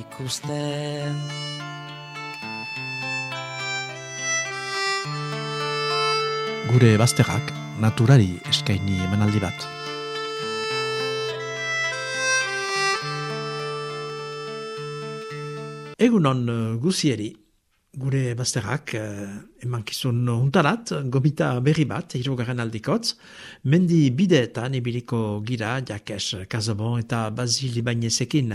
ikusten. Gure bazterrak naturari eskaini emanaldi bat. Egunon uh, guzieri, gure bazterrak uh, emankizun huntarat, gomita berri bat, hirugaren aldikotz, mendi bideetan ibiliko gira, jakes, kazabon eta bazili bainezekin.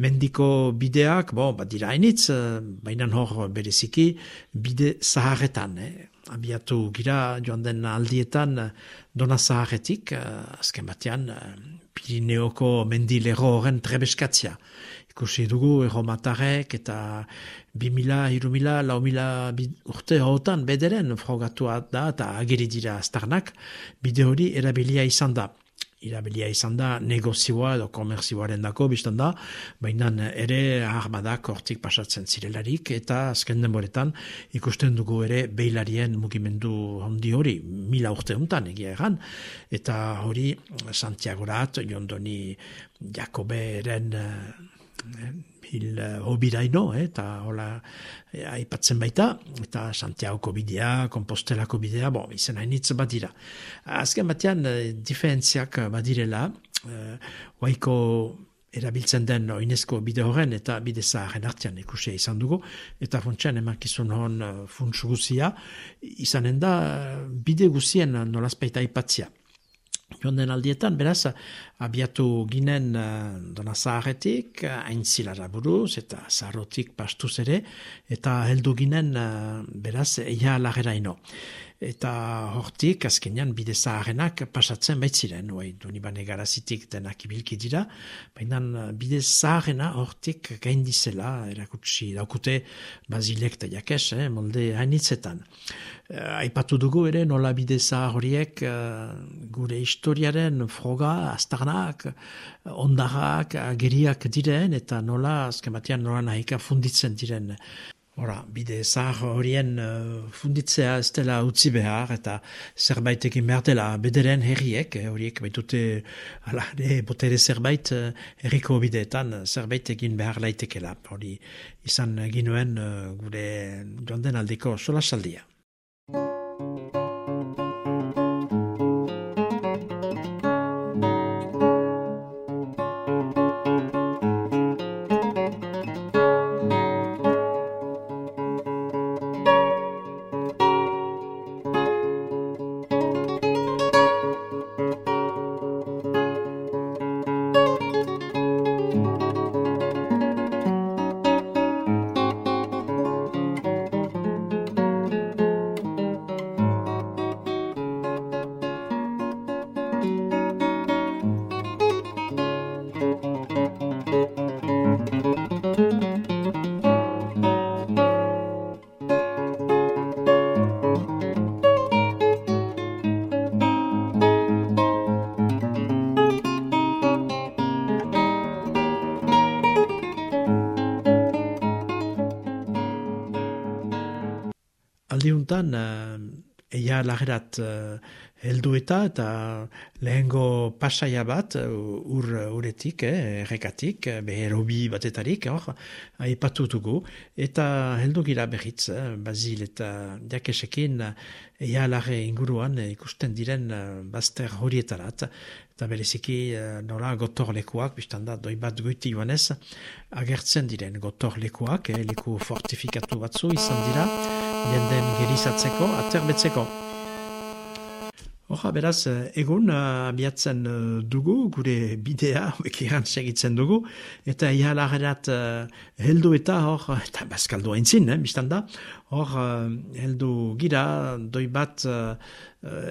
Mendiko bideak, bo, bat dira hainitz, uh, baina hor bereziki, bide zaharretan, eh? abiatu gira joan den aldietan dona zaharretik, uh, azken batean, uh, Pirineoko mendilero horren trebeskatzia ikusi dugu erromatarek eta 2000, 2000, lau mila urte hautan bederen frogatua da eta agiri dira aztarnak, bide hori erabilia izan da. Irabilia izan da negozioa edo komerzioaren dako biztan da, baina ere armadak hortik pasatzen zirelarik eta azken denboretan ikusten dugu ere beilarien mugimendu handi hori, mila urte hontan egia egan, eta hori Santiagorat, jondoni Jakoberen hil uh, hobiraino, eh, eta hola eh, aipatzen baita, eta Santiago bidea, Compostelako bidea, bo, izen hainitz bat dira. Azken batean, diferentziak badirela, uh, waiko erabiltzen den oinezko bide horren eta bide zaharen artean ikusia izan dugu, eta funtsean emakizun hon funts guzia, izanen da bide guzien nolazpeita aipatzia. Joan den aldietan, beraz, abiatu ginen uh, dona zaharretik, hain zilara buruz, eta zaharrotik pastuz ere, eta heldu ginen, uh, beraz, eia lagera ino eta hortik azkenean bide zaharenak pasatzen baitziren, oi, duni bane garazitik denak ibilki dira, baina bide zaharena hortik gaindizela erakutsi daukute bazilek eta jakes, eh, molde hainitzetan. Uh, aipatu dugu ere nola bide zahar horiek uh, gure historiaren froga, astarnak, ondarrak, ageriak diren, eta nola, azken batean, nola nahika funditzen diren Hora, bide zahar horien uh, funditzea ez dela utzi behar eta zerbait egin behar dela bederen herriek, eh, horiek baitute ala, de, botere zerbait uh, herriko bideetan zerbait egin behar laitekela. Hori izan ginuen uh, gure joan den aldiko sola aldiuntan uh, eia lagerat uh, heldu eta eta lehengo pasaia bat ur uretik, eh, errekatik, beherobi batetarik, hor, aipatu dugu, eta heldu gira behitz, eh, bazil eta jakesekin eia lage inguruan ikusten diren uh, bazter horietarat, eta bereziki nola gotor lekuak, biztan da, doi bat goiti joanez, agertzen diren gotor lekuak, eh, leku fortifikatu batzu izan dira, jenden gerizatzeko, aterbetzeko. Hora, beraz, egun abiatzen uh, dugu, gure bidea, bekiran segitzen dugu, eta ia lagerat heldu eta hor, eta bazkaldu haintzin, eh, biztan da, hor, uh, heldu gira, doi bat, uh,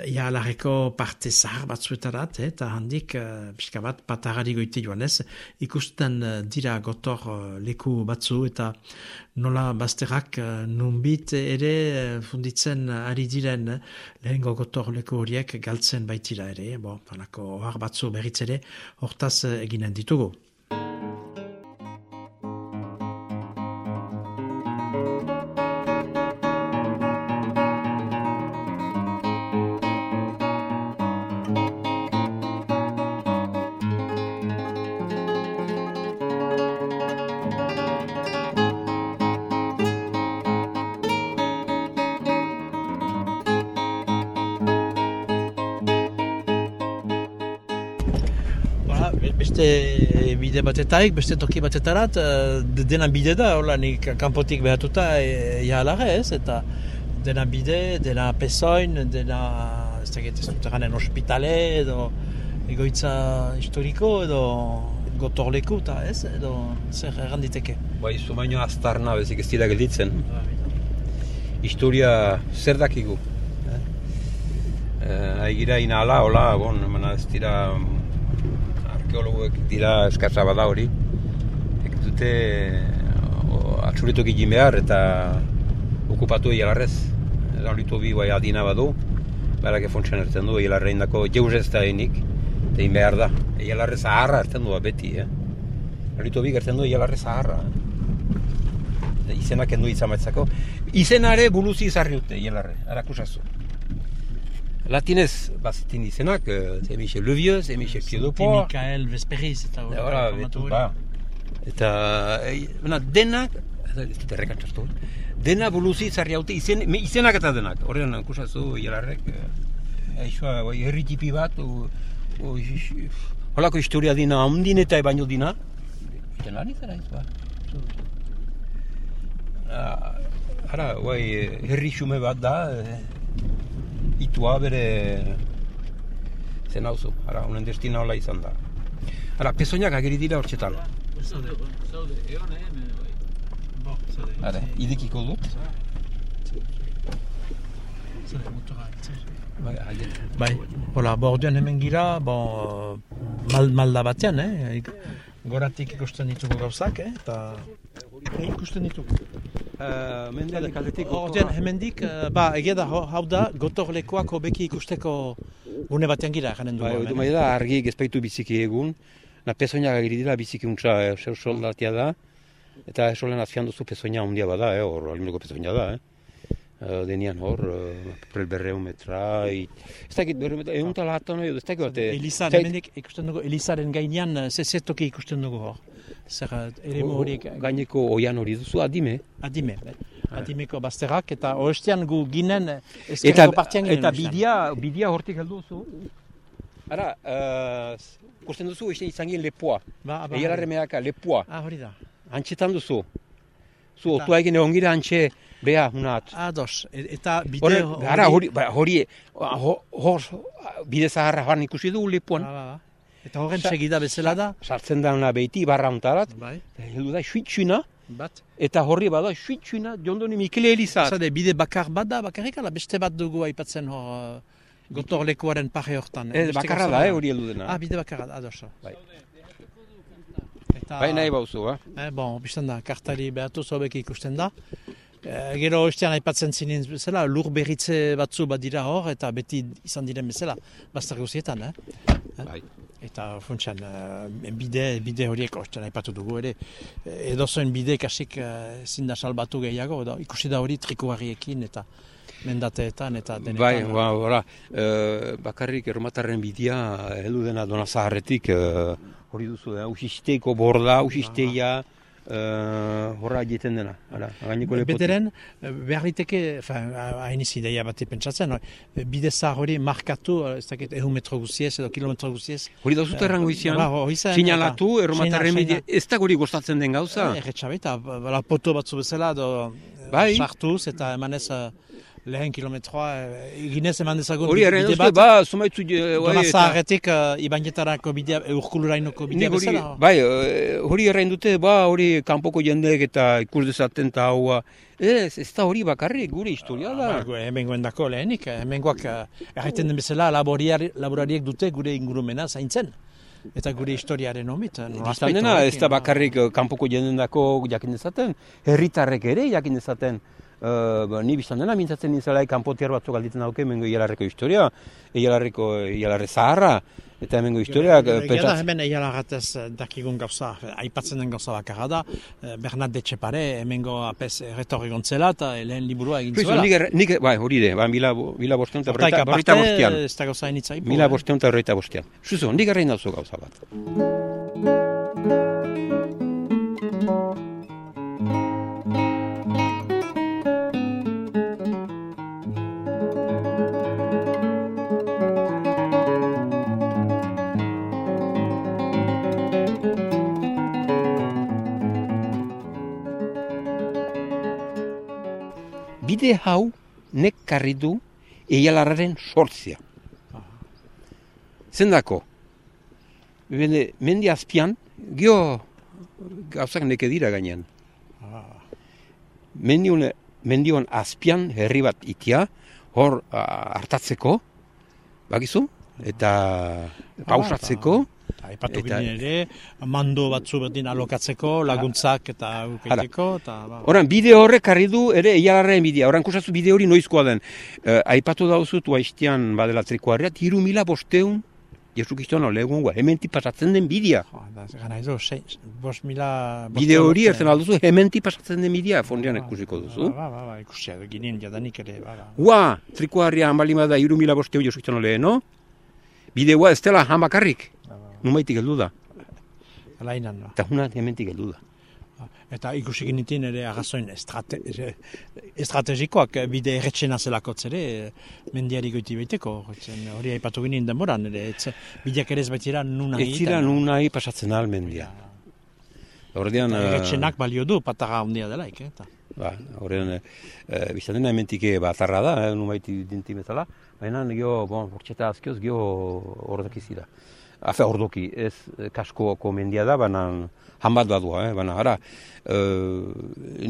ialareko parte zahar batzuetarat, eh, eta handik, uh, pixka bat, patarari goite joan ez, ikusten dira gotor uh, leku batzu, eta nola bazterrak uh, nunbit ere uh, funditzen ari diren lehengo gotor leku horiek galtzen baitira ere, bo, panako ohar batzu berriz ere, hortaz eginen ditugu. Batetaik, beste toki batetarat, uh, dena bide da, hola, nik kanpotik behatuta ea e, ez, eta dena bide, dena pesoin, dena, ez da ez dut eranen ospitale, edo egoitza historiko, edo gotorleku, eta ez, edo zer erranditeke. Bai, zu baino aztarna bezik ez dira gelditzen. Historia zer dakigu. Eh? Eh, Aigira inala, hola, bon, ez dira arkeologoek dira eskatza bada hori. Ek dute atxuritok egin behar eta okupatu egialarrez. Eta horitu bi bai adina badu, barak efontzen erten du egialarrein dako jeuz ez da enik, eta behar da. Egialarrez aharra erten du beti, eh? Horitu bi gertzen du egialarrez aharra. Eh? Izenak endu izamatzako. Izenare buluzi izarri dute egialarre, arakusazu. Latinez, bazitin izenak, ze Michel Le Vieux, ze Michel Pied de Port. Michael Vesperiz, eta hori. Eta, betu, ba. Eta, e, denak, ez dut errekan txartu, dena buluzi zarri haute, izen, me, izenak eta denak. Horren, kusatzu, hilarrek, eixoa, bai, herri tipi bat, o, o, holako historia dina, ondin eta baino dina. Iten lan izan aiz, ba. Hara, bai, herri xume bat da, itua bere zen hauzu, ara, unen destina hola izan da. Ara, pezoinak ageri dira hortxetan. Ara, idekiko dut. Bai, bai, hola, bordean hemen gira, bon, mal, malda batean, eh? Goratik ikusten ditugu gauzak, eh? Eta ikusten ditugu. Uh, Mendele kaletik Ordean, hemendik, uh, ba, egia da, hau da, gotor lekoak hobeki ikusteko gune batean gira, janen dugu. Ba, Bai, da, argi gezpaitu biziki egun, na pesoina gari dira biziki untsa, eh, soldatia da, eta esolen azfian duzu pesoina handia bada, eh, hor, alimuko pesoina da, eh. Uh, denian hor, uh, prel berreu metra, ez dakit berreu metra, egun tala hatan ez dakit bat. Elisa, ikusten dugu, Elisaren gainean, zezetoki ikusten dugu hor zer ere horiek... Gaineko oian hori duzu, adime? Adime, eh? adimeko bazterrak, eta oestean gu ginen ezkerreko partian ginen. Eta bidia, bidia hortik heldu duzu? Ara, uh, kusten duzu, izan gien lepoa. Ba, ba, Egelarre meaka, lepoa. Ah, hori da. Antxetan duzu. Zu, otua egin egon gira antxe, beha, hunat. Ados, e, eta bide hori... Ara, hori, hori, hor, bide zaharra joan ikusi du lepoan. Ba, ba, ba. Eta horren segida bezala da? Sartzen da una behiti barra ontarat. Bai. Heldu da suitsuna. Bat. Eta horri bada suitsuna jondoni Mikele Elizat. Zade, bide bakar bat da, bakarrik ala beste bat dugu aipatzen hor uh, gotor lekuaren pare hortan. Eh, bakarra da, eh, hori heldu dena. Ah, bide bakarra da, adosa. Bai. Eta, bai nahi bauzu, eh? eh bon, bizten da, kartari behatu zobek ikusten da. Eh, gero ostean aipatzen zinen bezala, lur berritze batzu badira hor, eta beti izan diren bezala, bastar guzietan, eh? Bai eta funtsan uh, bide, bide horiek osten aipatu dugu ere edo zoen bide kasik uh, zinda salbatu gehiago edo ikusi da hori trikuarriekin eta mendateetan eta denetan bai, ba, ora, uh, bakarrik erromatarren bidea heldu dena dona zaharretik uh, hori duzu, uh, usisteko borda, usisteia uh, horra egiten dena. Hala. Beteren, eh, behar diteke, hain izi ideia bat pentsatzen, bide zahar hori markatu, eh, ez dakit, ehu metro guziez edo kilometro guziez. Hori da zute errango izan, ba, sinalatu, erromatarren bide, ez da guri gostatzen den gauza? Erretxabe, eta poto batzu bezala, do, bai. sartuz, eta emanez lehen kilometroa eh, eginez eman dezagun Hori duzue, bat. ba, zumaitzu... eh, bai, Dona eta- zaharretik uh, ibanetarako bidea, urkulurainoko bidea bezala. bai, eh, hori errain dute, ba, hori kanpoko jendeek eta ikus dezaten eta haua. Ez, ez da hori bakarrik, gure historia da. Ba, gu- hemen goendako lehenik, eh, hemen guak erraiten den bezala laborariek dute gure ingurumena zaintzen. Eta gure historiaren omit. eh, Biztan dena, ez da ba. bakarrik eh, kanpoko jendendako jakin dezaten, herritarrek ere jakin dezaten. Uh, ba, ni biztan dena, mintzatzen nintzela kanpotiar batzuk alditzen dauke, hemengo ialarreko historia, ialarreko, ialarre zaharra, eta hemengo historiak, eh, da, pentsatzen. hemen eialagatez eh, dakigun gauza, eh, aipatzen den gauza bakarra da, eh, Bernat de Txepare, hemengo apes retorri gontzela eta lehen liburua egin zuela. nik, nik, bai, hori de, ba, mila, mila bostean eta aparte, bostean. ez da gauza initzai. Mila bostean eta berrogeita bostean. Suzo, nik errein dauzu gauza bat. Bide hau nek karri du eialarraren sortzia. Zendako, Bende, mendi azpian, gio gauzak neke dira gainean. Mendion, mendion azpian herri bat itia, hor ah, hartatzeko, bakizu, eta pausatzeko, Aipatu ginen ere, mando batzu berdin alokatzeko, laguntzak eta ukeiteko, eta ba, Horan, bide horrek karri du ere eialarraren bidea. Horan, kusatzu bide hori noizkoa den. Eh, aipatu dauzut, uaiztian badela trikoarria, tiru mila bosteun, Jesu Kristoan olegun, hementi pasatzen den bidea. jo, da, gana edo, sei, bos mila... Bide hori erzen alduzu, hementi pasatzen den bidea, fondian ikusiko duzu. Ba, ba, ba, ikusi, ginen jadanik ere, ba, ba. Ua, trikoarria hanbali bada iru mila bosteu Jesu Kristoan ole, no? Bidea ez dela hamakarrik. Numaitik heldu da. Alainan, ba. Eta huna hementik heldu da. Eta ikusi ginitin ere agazoin estrate, e- estrategikoak eh, bide erretxena zelakotz ere eh, mendiari goiti baiteko. Hori aipatu ginen denboran, ere, etze, bideak ere ez baitira nuna Ez zira nun nahi pasatzen almendia. Ordean, eh, Erretxenak balio du, patara handia delaik, eh, eta. ba, horren, e, biztan dena hementik batarra da, eh, numaiti dinti bezala, baina gio, bon, bortxeta azkioz, gio ordoki zira. Afe, ordoki, ez eh, kaskoko mendia da, baina han bat badua, eh, baina, ara, e,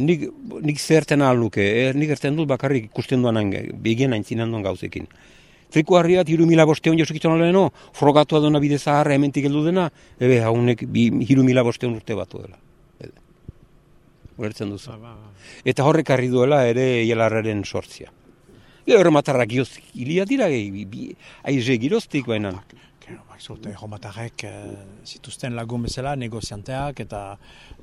nik, nik zerten ahal nuke, eh, nik erten dut bakarrik ikusten duan begien aintzinan duen gauzekin. Trikoarriat, hiru mila bosteun josekitzen oleno, frogatua duna bide zaharra hementik heldu dena, ebe, haunek bi, hiru mila bosteun urte batu dela. Ulertzen duzu. Ba, ba, ba. Eta horrek harri duela ere hielarraren sortzia. Gero matarrak hilia dira, e, bi- bi- aize giroztik baina. Gero, bak, zute, erromatarrek eh, zituzten lagun bezala negozianteak eta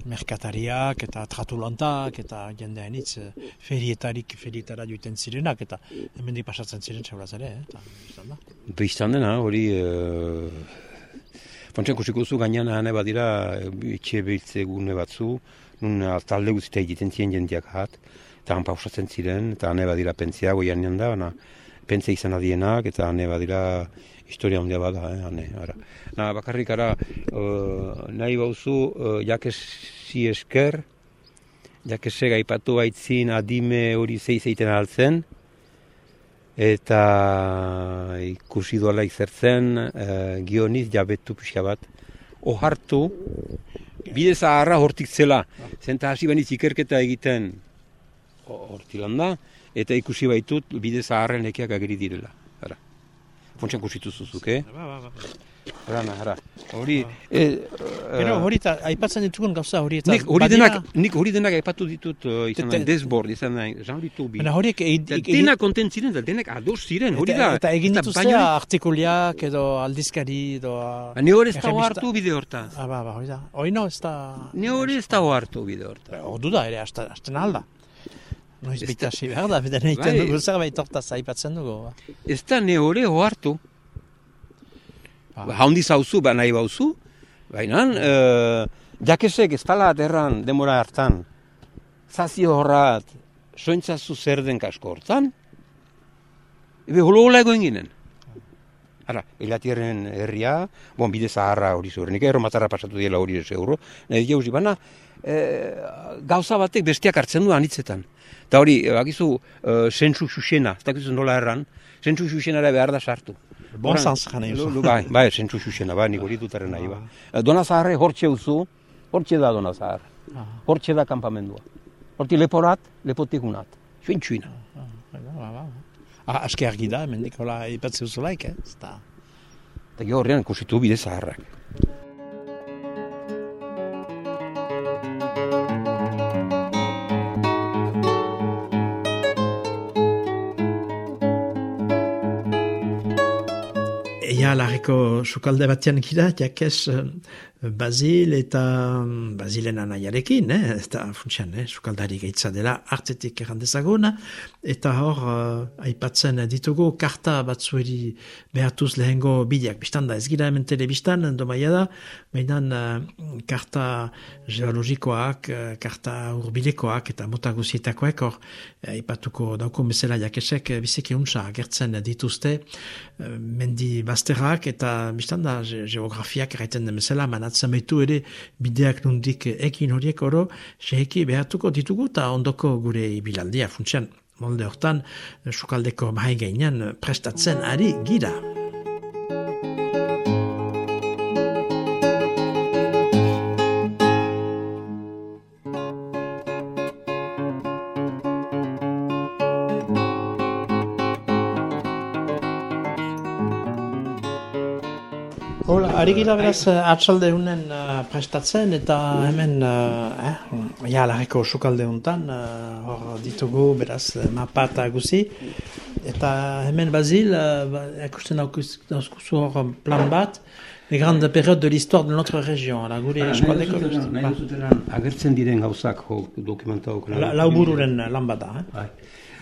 merkatariak eta tratulantak eta jendean hitz eh, ferietarik ferietara joiten zirenak eta hemendik pasatzen ziren txauraz ere, eh, eta biztan dena, hori... E, Fontxen kusiko zu gainean hane badira e, etxe behitze gune batzu, nun e, talde guztia egiten ziren jendeak hat, eta han pausatzen ziren, eta hane badira pentzia goian da, baina pentzia izan adienak, eta hane badira historia handia bada, eh, hane, ara. Na, bakarrik ara, e, nahi bauzu, e, jakesi esker, jakese gaipatu baitzin adime hori zeiz egiten altzen, eta ikusi duela izertzen e, gioniz jabetu pixka bat. Ohartu bide zaharra hortik zela. Zenta hasi baniz ikerketa egiten ho- hortilan da eta ikusi baitut bide zaharren ekiak ageri direla ara Fontxan kusitu zuzuk, eh? Ba, ba, ba. Ara, ara. Hori, eh, Gero, hori eta aipatzen ditugun gauza hori eta nik hori denak, nik hori denak aipatu ditut, uh, izan da, Te- desbord, izan da, Jean Litu bi. Baina horiek Eta egin- denak kontent ziren, eta denak ados ziren, hori da. eta egin Eta dituzte baina- artikuliak edo aldizkari edo... Ni hori ez errebista- hartu bide hortaz. Ah, ba, ba, hori da. Hori no, ez da... Ni hori ez dago hartu bide hortaz. Ba, Ordu da, ere, hasten alda. Noiz Ez bita da- hasi behar da, beden egiten Bai. dugu zerbait hortaz aipatzen dugu. ba. Ez da ne hori hartu. Ba. Ba, haundi zauzu, ba nahi bauzu. Baina, eh, jakesek ez pala aterran demora hartan. Zazio horrat, sointzazu zer den kasko hortan. Ebe holo hola egoen ginen. Hala, elatierren herria, bon, bide zaharra hori zuen, nik erro matzarra pasatu diela hori euro, nahi dira uzi, baina e, gauza batek bestiak hartzen du anitzetan. Eta hori, e, bakizu, e, zentsu xuxena, ez dakizu nola erran, zentsu xuxenara behar da sartu. Bon zanz jane Bai, bai, zentsu xuxena, bai, nik hori dutaren nahi, ba. E, Dona zaharre hortxe uzu, hortxe da dona zahar, hortxe da kampamendua. Horti leporat, lepotik unat, xuin xuina. Ah, aski argi da, hemendik hola ipatze uzulaik, eh? Ez da. Eta gero horrean ikusitu bide zaharrak. Eia larreko sukalde batean gira, jakez eh, Basil eta mm, Basilen anaiarekin, eh? eta funtsian, eh? sukaldari gehitza dela artetik errandezaguna, eta hor uh, aipatzen ditugu karta batzueri behatuz lehengo bideak. Bistanda ez gira hemen telebistan, domaia da, baina uh, karta geologikoak, uh, karta urbilekoak eta mota guzietakoek hor aipatuko dauko mesela jakesek biziki untsa agertzen dituzte uh, mendi bazterrak eta bistanda ge geografiak erraiten den mesela manatzen baitu ere bideak nundik ekin horiek oro seheki behatuko ditugu eta ondoko gure ibilaldia funtsian molde hortan sukaldeko mahai gainean prestatzen ari gira. Ari gira beraz eh, atxalde hunen uh, prestatzen eta hemen uh, eh, ja, larreko sukalde hontan uh, hor ditugu beraz eh, mapa eta guzi eta hemen bazil uh, ekusten dauzkuzu hor plan bat les grandes périodes de l'histoire de notre région ala gure eskualdeko Nahi duzuteran agertzen diren gauzak jo, dokumentau. La- laubururen lan bat da, eh? Bai.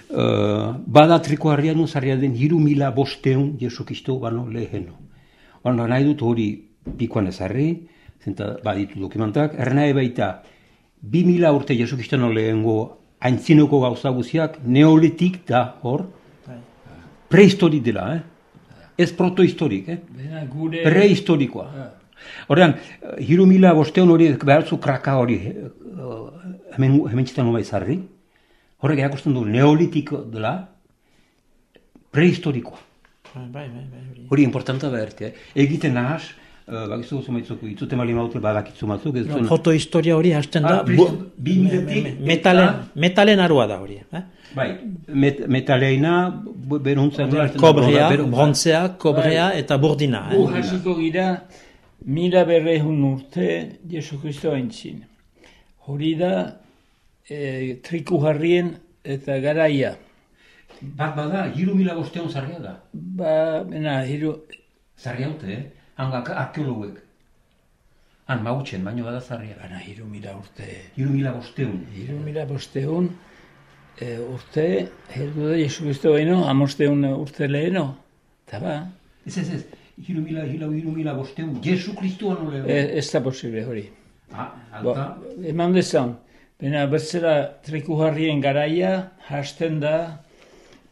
Uh, bada trikoarrian uzarria den hiru mila bosteun Jesu Kristo bano leheno. Bueno, nahi dut hori pikoan ezarri, zenta baditu dokumentak, ernai baita, bi mila urte Jesu Kristono lehengo aintzineko gauza guziak neolitik da hor, prehistorik dela, eh? Ez protohistorik, eh? Gure... Prehistorikoa. Horrean, hiru mila bosteun hori behar zu kraka hori eh, hemen, hemen txitan nova izarri. Horrek erakusten du neolitiko dela prehistorikoa. Bai, bai, bai, bai, hori. Importanta behar, eh? Egiten nahaz, uh, bakizu zumaitzuk, itzute mali maute badakitzu matzuk, ez zuen... Fotohistoria hori hasten da, Ah, bi miletik me- metalen, eta- metalen arua da hori. Eh? Bai, met, metaleina, bu- beruntzen... Kobrea, beru- brontzea, kobrea eta burdina. Gu Eh? hasiko gira mila berrehun urte Jesu Kristo aintzin. Hori da e, triku jarrien eta garaia. Bat bada, hiru mila bosteun zarria da. Ba, bena, hiru, Zarria haute, eh? Hangak arkeologuek. Han mautzen, baino bada zarria. bana, hiru mila urte. Hiru mila bosteun. Hiru mila bosteun e, urte, heldu da Jesu Kristo baino, amosteun urte leheno. Eta ba, Ez ez ez, hiru mila, hiru, hiru mila bosteun, Jesu Kristuan ole. e, ez da posible hori. Ah, Ba, alta, eman dezan, bena bertzera trikuharrien garaia, hasten da,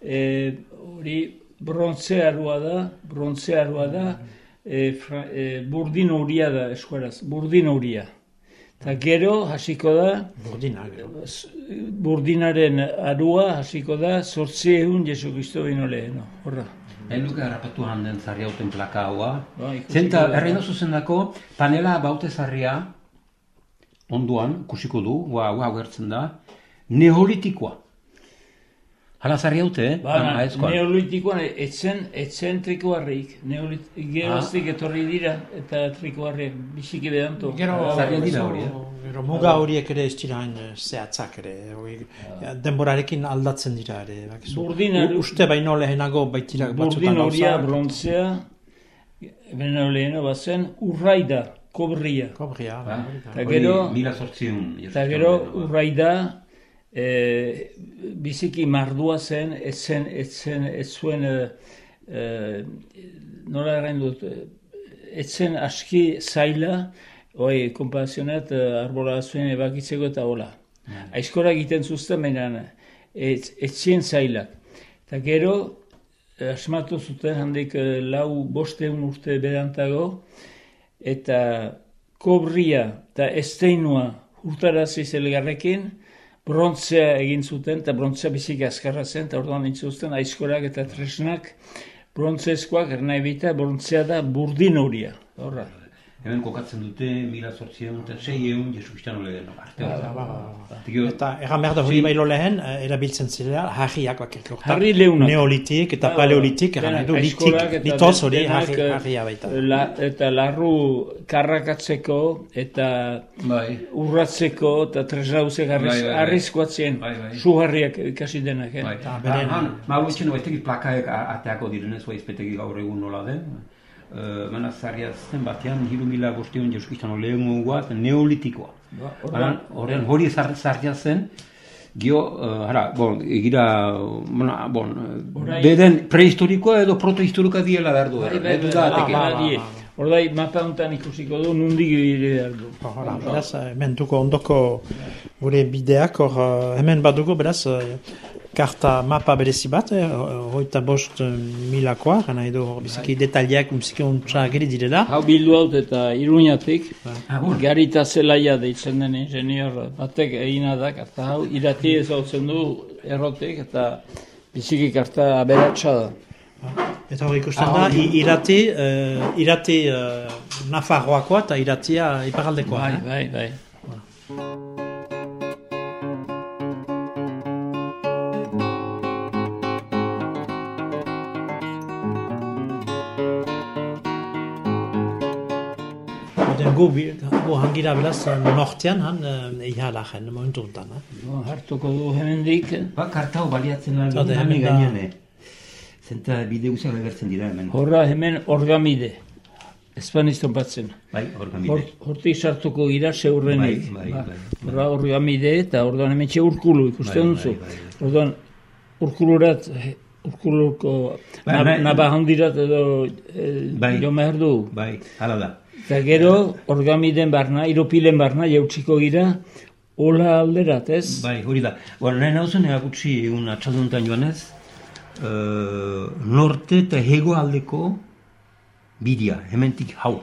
e, hori brontzearua da, brontzearua da, e, fra, e, burdin horia da eskuaraz, burdin horia. Eta gero hasiko da, Burdina, gero. burdinaren arua hasiko da, sortzi egun Jesu Kristo bino leheno, horra. nahi luke harrapatu handen zarria hauten plaka haua. Ba, Zenta, da. erreino zuzendako, panela baute zarria, onduan, kusiko du, hua, hua agertzen da, neolitikoa. Hala zarria haute, eh? Ba, Ah, aezkoan. neolitikoan etzen, etzen trikoarrik, neolit, geroztik Ah. etorri dira, eta trikoarriak biziki bedanto. Gero, Zarria dira gero- hori, eh? gero muga horiek ere ez dira hain eh, zehatzak ere. hori, ja, denborarekin aldatzen dira ere. bakizu. Burdina- U- Uste baino lehenago baitira batzutan Burdin horia, brontzea, beno leheno bazen, urraida, kobria. Kobria, Ba, hori gero-. Eta gero urraida, e, biziki mardua zen, ez zen, ez zen, ez zuen, e, e, nola errain dut, ez zen aski zaila, oi, komparazionat, e, arbola zuen ebakitzeko eta hola. Aizkora egiten zuzten, baina ez, ez zien zailak. Eta gero, asmatu zuten handik lau bosteun urte berantago, eta kobria eta esteinua hurtarazi zelgarrekin, brontzea egin zuten, eta brontzea bizik azkarra zen, eta orduan intzuzten aizkorak eta tresnak, brontzezkoak, ernai bita, brontzea da burdin horia. Horra. Hemen kokatzen dute, mila sortzion eta sei egun Jesu Kristano lehen. Arte Ba, ba, ba. Eta egan behar da hori bailo lehen, eh, erabiltzen zirela, harriak bakilko. Harri leunak. Neolitik eta paleolitik, egan du, litik, litoz hori denak, harri- eh, harria baita. La, eta larru karrakatzeko eta Bai. urratzeko eta tresnauzek Bai, bai, bai. arrizkoatzen Bai, bai. suharriak ikasi denak. Eh? Bai. Eta beren- Han, ma hau etxen baiteki plakaek ateako direnez, bai izpetegi gaur egun nola den. Uh, Mana zarria zen batean, hiru mila bosteon Jesu Kristano lehen bat, neolitikoa. Ba, Horren, hori zar, zarria zen, Gio, uh, hara, bon, egira, bona, bon, eh, Orain- beden prehistorikoa edo protohistorikoa diela behar du. Bai, bai, eh, bai, bai, ba, ba, bai, ba. Ordai mapa honetan ikusiko du nundik ibili behar du. Hala, beraz, eh, hemen duko ondoko gure bideak, hor, eh, hemen badugu, beraz, eh, karta mapa berezi bat, eh, hoita bost eh, milakoa, gana edo biziki detaliak, biziki ontsa geri direla. Hau bildu haut eta iruñatik, Ah, garita zelaia deitzen den ingenior batek egina da, karta hau, irati ez hautzen du errotik eta biziki karta aberatsa da. Eta hor ikusten da, i- irati, eh, irati eh, Nafarroakoa eta iratia iparaldekoa. Bai, eh? bai, bai. Oden gu, bi- gu hangira beraz, eh, nortean, han, eh, ihalajen, momentu untan. Eh? Bo, hartuko du hemendik, Ba, karta hau baliatzen lan hemen gainean, eh. Zenta bide guztiak agertzen dira hemen. horra hemen orgamide. Espanizton batzen. Bai, orgamide. Hor, hortik sartuko gira seurrenik. Bai, bai, Ba, bai. Horra orgamide eta orduan hemen txe urkulu ikusten Bai, duzu. bai, bai, Orduan urkulurat, urkuluko Bai, nab- bai. naba handirat edo eh, Bai. jo behar du. Bai, hala da. Eta gero orgamiden barna, iropilen barna jautsiko gira, hola alderat, ez? Bai, hori da. Bueno, nahi nauzen erakutsi egun atxalduntan joanez, uh, norte eta hego aldeko bidea, hementik hau.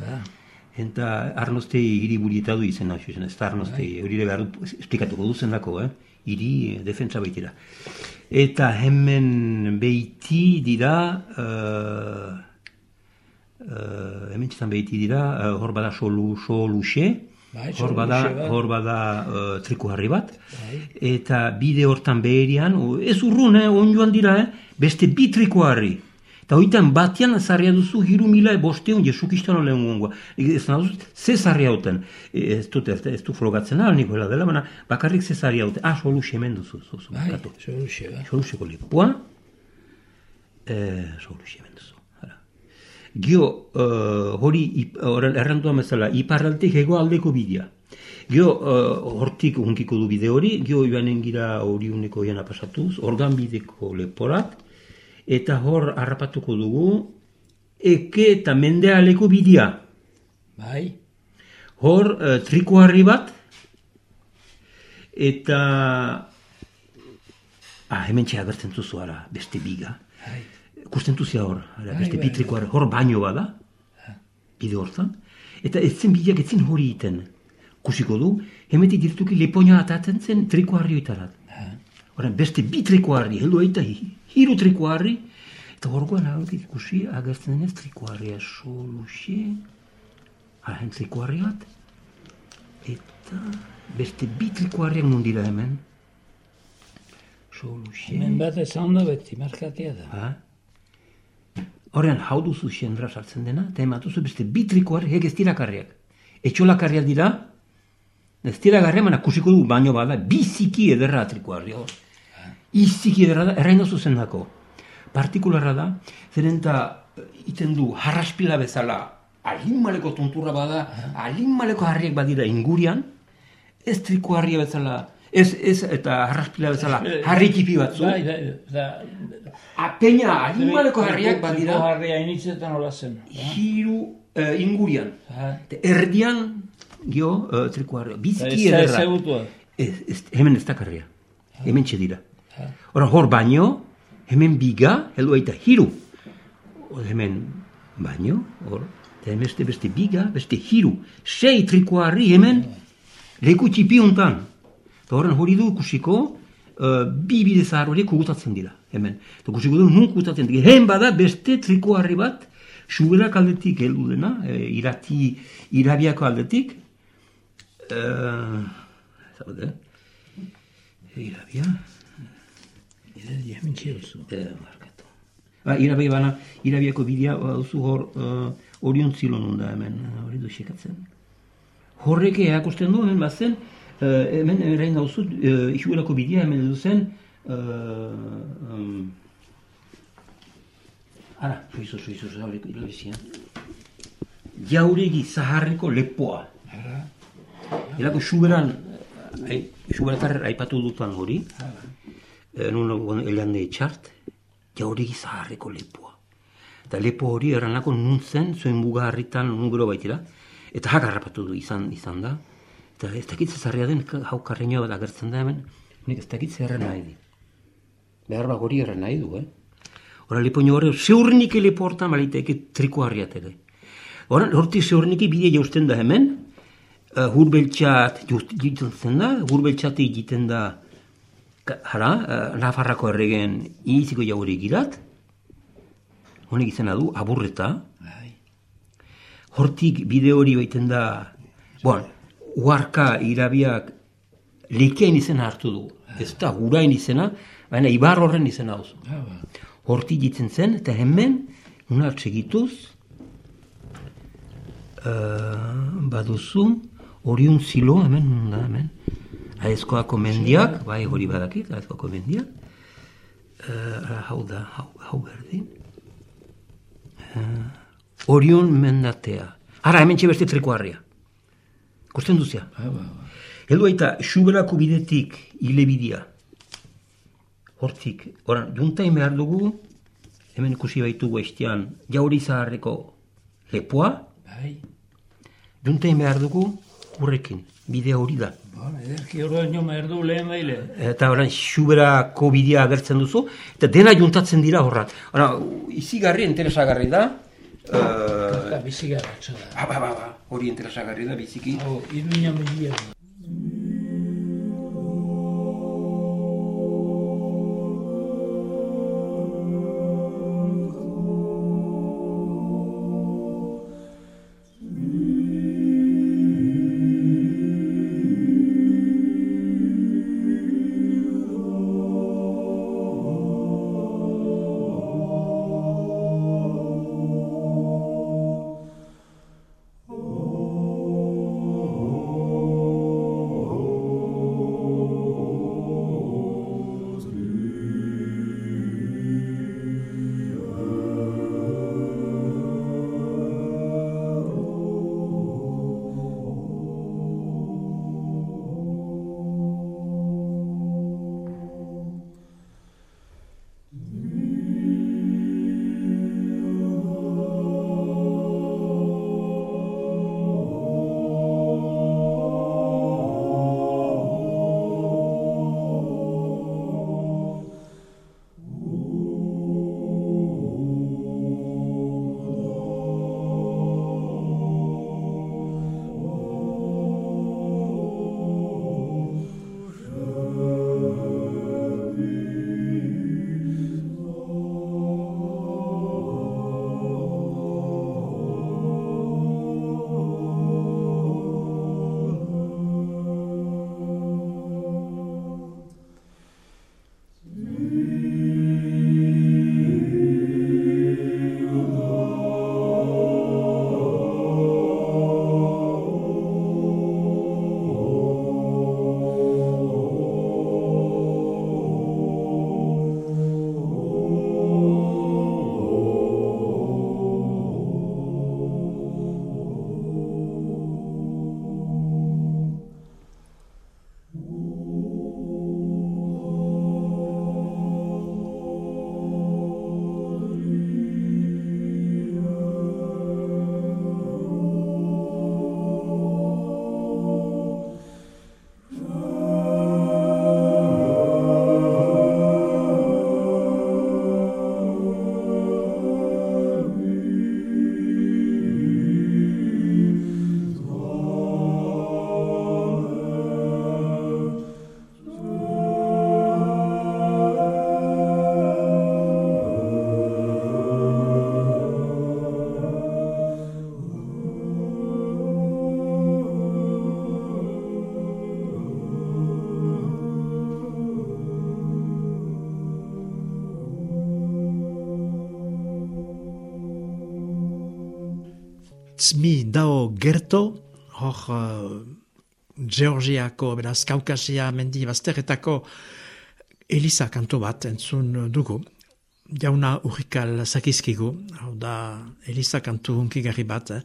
Ba, Eta Arnostei hiriburi eta du izena, xuzen, ez da Arnostei, hori ere behar esplikatuko duzenako, eh? hiri eh, defentsa baitira. Eta hemen beiti dira, uh, uh, hemen txetan beiti dira, uh, hor bada solu, soluxe, Bai, hor bada, bat. hor bada uh, trikuharri bat, eta bide hortan beherian, ez urrun, eh, onjoan dira, eh, beste bi trikuharri. Eta hoitan batean zarria duzu hiru mila bosteun Jesu lehen gongoa. Ez nahi ze zarria hauten. Ez dut, ez, ez du frogatzen ahal nikola dela, baina bakarrik ze zarria hauten. Ah, solu hemen duzu, bai, bakatu. soluxe, ba. Soluxeko lipua, eh, soluxe hemen duzu. Gio, eh, hori, ip- horren errantua bezala, iparraltik hego aldeko bidea. Gio, eh, hortik unkiko du bide hori, gio joanen gira hori uneko jana pasatuz, organ bideko leporat, eta hor harrapatuko dugu, eke eta mendealeko bidea. Bai, Hor, uh, trikoharri bat, eta... Ah, hemen txea agertzen duzu ara, beste biga. bai. Kusten duzia hor, ara, beste bai, bi trikoharri, hor baino bada, bide hortan. Eta ez zen bideak hori iten. Kusiko du, hemetik dirtuki lepoina atatzen zen trikoharri oitarat. Horan, beste bi trikoharri, heldu aita, hi- hiru trikoharri, eta horkoan hautik ikusi agertzen denez trikoharria soluxe, haen trikoharri bat, eta beste bi trikoharriak non dira hemen. Soluxe. Hemen bat esan da beti, markatia da. Ha? Horrean, hau duzu xendra sartzen dena, eta ematuzu beste bi trikoharri, hek ez dira karriak. Etxolakarriak dira, ez dira garria, mana kusiko du baino bada, biziki ederra trikoharri hor. Iziki ederra da, errain dozu zendako. Partikularra da, zeren eta iten du harraspila bezala, alinmaleko tonturra bada, alinmaleko harriak badira ingurian, ez trikoharria bezala, ez, ez eta harraspila bezala, harri tipi batzu, Bai, bai, da, apeina alinmaleko harriak badira, harria initzetan hola zen. hiru eh, ingurian. Eta erdian, gio, uh, trikoharria, Eta biziki ez da ederra. Ez, ez, hemen ez dakarria, hemen dira. Hora, hor baino, hemen biga, heldu baita hiru. Hor, hemen baino, hor, eta hemen beste, beste biga, beste hiru. Sei trikoarri hemen, leku txipi hontan. Eta horren hori du ikusiko, uh, bi bide zahar horiek kugutatzen dira, hemen. Eta ikusiko du nun kugutatzen dira. Hemen bada beste trikoarri bat, suberak aldetik heldu dena, e, irati, irabiako aldetik. Uh, Zaude, irabia, Irabi hemen txeruzu. Eh, markatu. Ba, irabi bana, irabiako bidea, ba, duzu hor, uh, orion zilon da hemen, eh, hori du xekatzen. Horrek erakusten du, hemen bazen, hemen erain dauzu, uh, ikuelako bidea hemen duzen, uh, um, ara, suizo, suizo, zaureko irabizia. Jauregi zaharreko lepoa. Erako suberan, ai, suberatar aipatu dutan hori, eh, nun egon elande etxart, jauregi zaharreko lepoa. Eta lepo hori erranako nun zen, zuen bugarritan nun gero baitira, eta hak harrapatu du izan, izan da. Eta ez dakit zezarria den, hau karreño bat agertzen da hemen, nik ez dakit zer nahi di. Behar bat hori erran nahi du, eh? Hora lepo nio hori, zeurnik lepo hortan baliteke triko harriat ere. Hora, hortik zeurnik bide jausten da hemen, uh, hurbeltxat jiten zen da, hurbeltxat egiten da, hara, uh, Nafarrako erregen iniziko jauri girat, honek izena du, aburreta, Bai. hortik bide hori baiten da, bon, uarka irabiak lekein izena hartu du, ez da gurain izena, baina ibar horren izena oso. Ah, ba. Hortik ditzen zen, eta hemen, una segituz, uh, baduzu, oriun zilo, hemen, da, hemen, aezkoako mendiak, bai hori badakit, aezkoako mendiak, uh, hau da, hau, hau berdin, uh, orion mendatea. Ara, hemen beste trikoarria. Kusten duzia. Ah, ba, ba. Heldu aita, suberako bidetik hilebidia. Hortik, oran, juntain behar dugu, hemen ikusi baitu estian, jauri zaharreko lepoa, Bai. juntain behar dugu urrekin, bide hori da. Ba, ederki horrein merdu lehen baile. Eta orain suberako bidea agertzen duzu, eta dena juntatzen dira horrat. Ora, izigarri interesagarri da, uh, bizigarratxa da. ba, ba, ba, hori interesagarri da biziki. Hau, iruina milia. Gerto, hor uh, Georgiako, beraz, Kaukasia, mendi, bazteretako Elisa kanto bat entzun dugu. Jauna urrikal zakizkigu, hau da Elisa kantu hunkigarri bat, eh?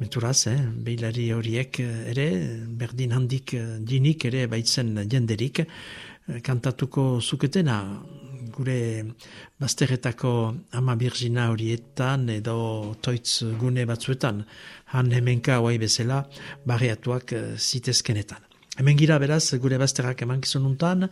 Menturaz, eh? behilari horiek ere, berdin handik dinik ere baitzen jenderik, kantatuko zuketena gure bazteretako ama birgina horietan edo toitz gune batzuetan han hemenka hoai bezala barriatuak eh, zitezkenetan. Hemen gira beraz, gure bazterrak eman untan,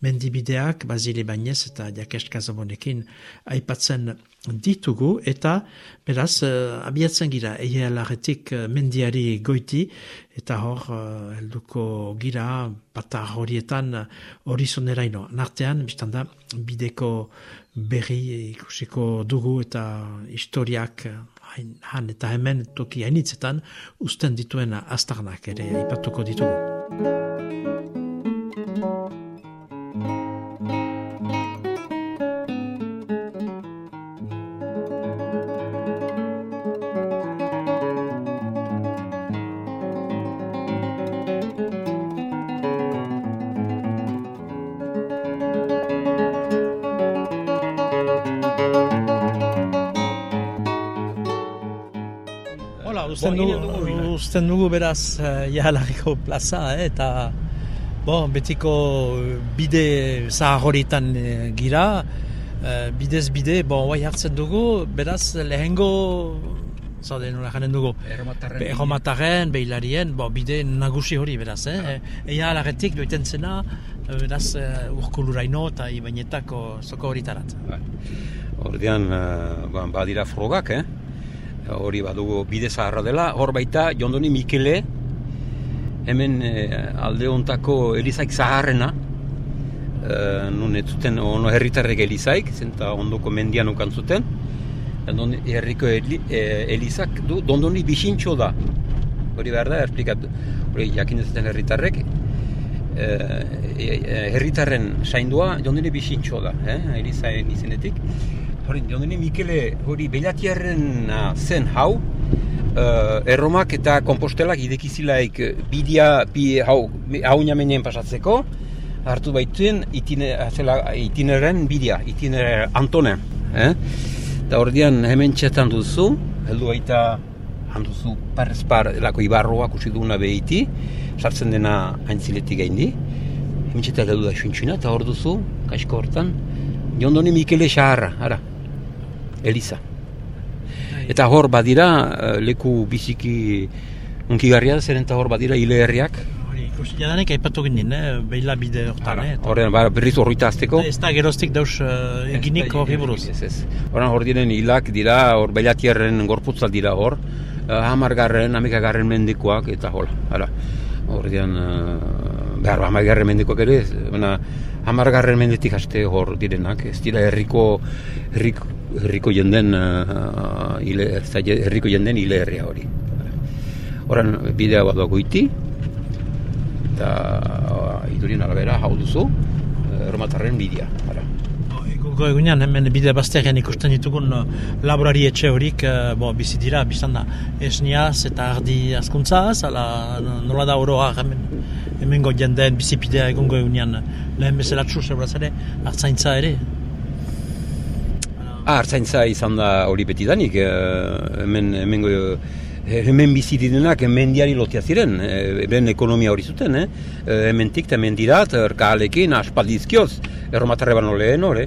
mendibideak, bazile bainez eta jakest kazabonekin aipatzen ditugu, eta beraz, uh, abiatzen gira, alarretik uh, mendiari goiti, eta hor, uh, gira, bata horietan horizoneraino. Nartean, biztanda, bideko berri ikusiko dugu eta historiak han eta hemen toki hainitzetan usten dituena astarnak ere aipatuko ditugu. Usted no, Usten dugu beraz uh, jahalarriko plaza, eh, eta bon, betiko bide zahar gira, bidez bide, bon, bai hartzen dugu, beraz lehengo, zaude nola janen dugu, erromataren, behilarien, bon, bide nagusi hori beraz, eh? Ah. Eia alarretik duiten zena, beraz uh, urkuluraino eta ibainetako zoko hori tarat. Bai. Ordean, uh, badira frogak, eh? Hori badugu bide zaharra dela, hor baita Jondoni Mikele, hemen e, alde ontako elizaik zaharrena, e, nun ez zuten ono herritarrek elizaik, zenta ondoko mendian ukan zuten, herriko eli, e, elizak du, dondoni bisintxo da. Hori behar da, erplikatu, hori jakin zuten herritarrek, e, e, herritarren saindua jondoni bisintxo da, eh? elizaen izenetik hori, jondene Mikele hori belatiarren zen hau, uh, erromak eta kompostelak idekizilaik eh, bidia bi hau, hau pasatzeko, hartu baituen itine, itineren bidia, itineren antone. Eh? Da hori hemen txetan duzu, heldu baita handuzu parrez par lako ibarroa kusi duguna behiti, sartzen dena haintziletik gain di. Hemen txetan heldu da xuntxuna, eta hor duzu, kasko hortan, Jondoni Mikele Xaharra, ara, Eliza. Eta hor badira eh, leku biziki unkigarria zeren eta hor badira hile herriak. Jadanik aipatu ginen, eh? behila bide hortan. Eh? Horren, ba, berriz horrita azteko. Ez da geroztik dauz uh, eginik hori buruz. Ez, ez. Horren hor diren hilak dira, hor belatierren gorputzal dira hor. Uh, hamargarren, amikagarren mendikoak, eta hola. Hala. Hor diren, uh, behar, hamargarren mendikoak ere, baina hamargarren mendetik haste hor direnak. Ez dira herriko, herriko, herriko jenden uh, ile, herriko jenden hile herria hori. Horan bidea bat dago iti, eta uh, idurien arabera hau duzu, uh, erromatarren bidea. Ego egunean, hemen bide bazterian ikusten ditugun laborari etxe horik, bo, bizi dira, biztan da, esniaz eta ardi askuntzaz, ala nola da oroa hemen, hemen go jenden bizipidea egungo egunean, lehen bezala txur ere, hartzaintza ere. Ah, artzaintza izan da hori beti danik, e, hemen, hemen, hemen bizi direnak mendiari lotia ziren, e, ekonomia hori zuten, eh? E, hemen tik, hemen dirat, erkalekin, aspaldizkioz, erromatarre bano lehen hori.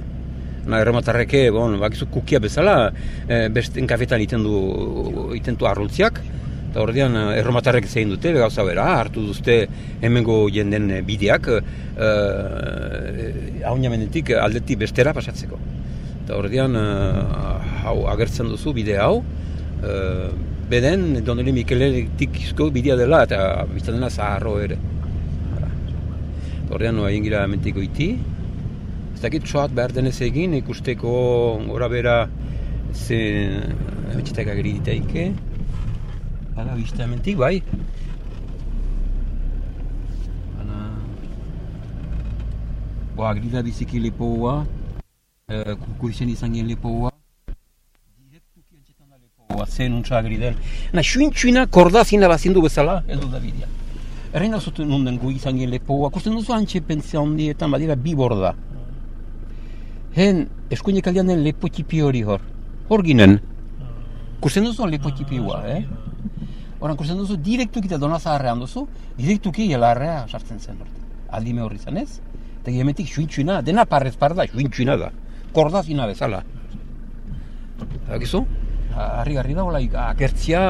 Na, erromatarreke, bon, bakizu kukia bezala, e, beste enkafetan iten du, iten du arrultziak, eta hori dian, erromatarrek zein dute, gauza bera, hartu duzte hemengo jenden bideak, e, hau e, aldetik bestera pasatzeko. Eta hor dian, uh, hau agertzen duzu bide hau, uh, beden, donori Mikeletik izko bidea dela, eta biztan dena zaharro ere. Hor dian, noa ingira mentiko iti. Ez dakit soat behar denez egin, ikusteko gora bera ze emetxetak ageri ditaike. Hala, bizta mentik, bai. Hala... Boa, grida biziki lepoa kuku izan izan gen lepoa. Direk kuki antxetan da lepoa sartzen, untsa agri den. Na, xuin-xuina kordazina bazindu bezala, edo da bidea. Erreina zuten nonden gu izan gien lepoa, kusten duzu antxe pentsio handietan badira bi borda. Hen, eskuinek aldean lepo tipi hori hor. Hor ginen. Kusten duzu lepo tipi hua, eh? Horan, kusten duzu direktuki eta donazaharrean duzu, direktuki jelarrea sartzen zen hor. Aldime horri zen ez? Eta gemetik xuin-xuina, dena parrez par da, xuin-xuina da. Kordazina bezala. Eta gizu? Harri-garri da, hola, akertzia...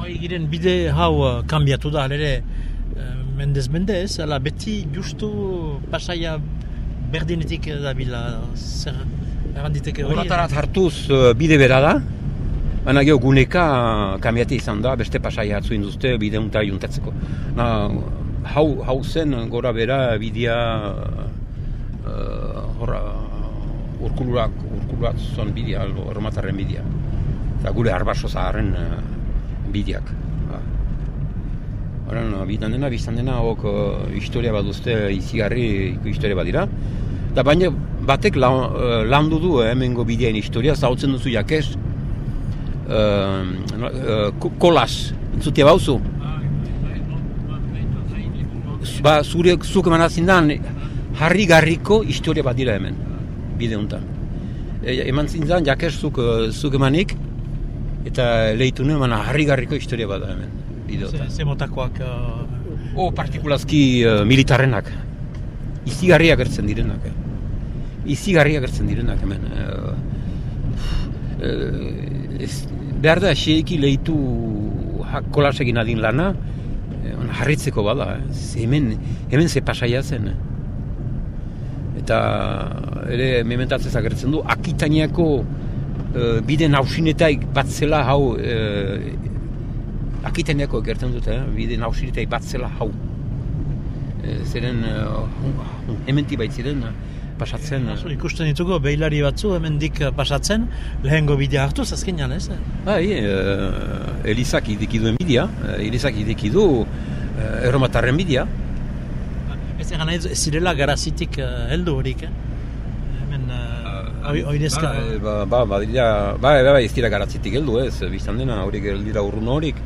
Hori bide hau uh, kanbiatu da, ere mendez mendez, ala beti justu pasaia berdinetik dabila zer erranditeke hori. Horatarat hartuz uh, bide bera da, Baina geho guneka kamiati izan da, beste pasai hartzu induzte bide unta juntatzeko. Na, hau, hau zen gora bera bidea uh, horra urkulurak, urkulurak zon bidea, erromatarren bidea. Eta gure arbaso zaharren uh, bideak. Horan, bitan dena, biztan dena, hok uh, historia bat duzte izigarri historia bat dira. Da baina batek la, uh, landu du eh, bideain historia, zautzen duzu jakez, uh, uh, kolas, entzutia bauzu. Ba, zure zuk eman azindan, harri garriko historia bat dira hemen, bide honetan. E, eman zindan, jakez zuk, zuk emanik, eta lehitu nuen, harri garriko historia bat da hemen, bide honetan. Ze motakoak... Uh, O, partikulazki uh, militarrenak. Izigarriak gertzen direnak. Eh. Izigarriak gertzen direnak hemen. Uh, uh, ez, behar da, xeiki lehitu kolasekin adin lana, on, harritzeko bada. Eh. Ze Hemen, hemen ze pasaia zen. Eh. Eta ere mementatzez agertzen du, akitaniako uh, bide nausinetaik bat zela hau uh, akitaniako gertzen dute, eh? bide nausinetaik bat zela hau. E, zeren uh, hementi baitziren uh, pasatzen. Zu, ikusten ditugu behilari batzu hemendik uh, pasatzen, lehengo bidea hartuz azkenean ez? eh? Bai, uh, Elizak ideki duen bidea, uh, Elizak ideki du uh, erromatarren bidea. Ez egan nahi, ez zirela garazitik uh, heldu horik, eh? Hemen, uh, oi- oinezka... Ba, ba, ba, badira, ba, ba, ba, ez dira garatzitik heldu ez, biztan dena, horiek dira urrun horik,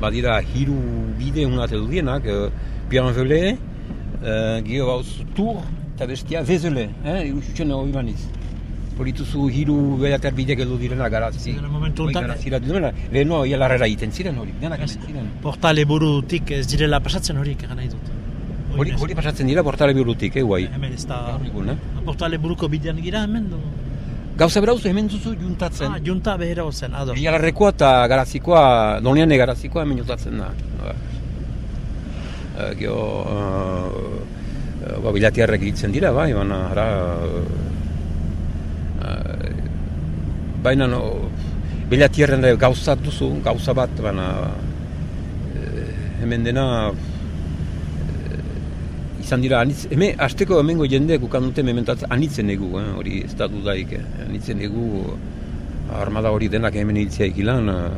badira hiru bide unat edu dienak, uh, Pianvele, uh, gio bauz tur, eta bestia Vezele, eh, ikusten hori baniz. Polituzu hiru behater bideak heldu direna garatzi. Zeren momentu Hoi honetan- garatzira duena, leheno ialarrera egiten ziren hori, denak hemen ziren. portale burutik ez direla pasatzen horiek egan nahi dut. Hori, hori pasatzen dira portale biurutik, eh, guai. Hemen ez da... Eh? Portale buruko bidean gira hemen du. Gauza berauzu hemen duzu juntatzen. Ah, junta behera zen, ados. Ialarrekoa eta garazikoa, donean garazikoa hemen juntatzen da. Uh, gio, uh, ba, bilatiarrek egiten dira, bai, baina, ara, uh, baina, no, bilatiarren gauza duzu, gauza bat, baina, eh, hemen dena, izan dira, anitz, hemen, azteko hemengo jendeak ukan dute mementatz, anitzen egu, eh, hori ez da dudaik, eh, anitzen egu, armada hori denak hemen hiltzea ikilan, uh,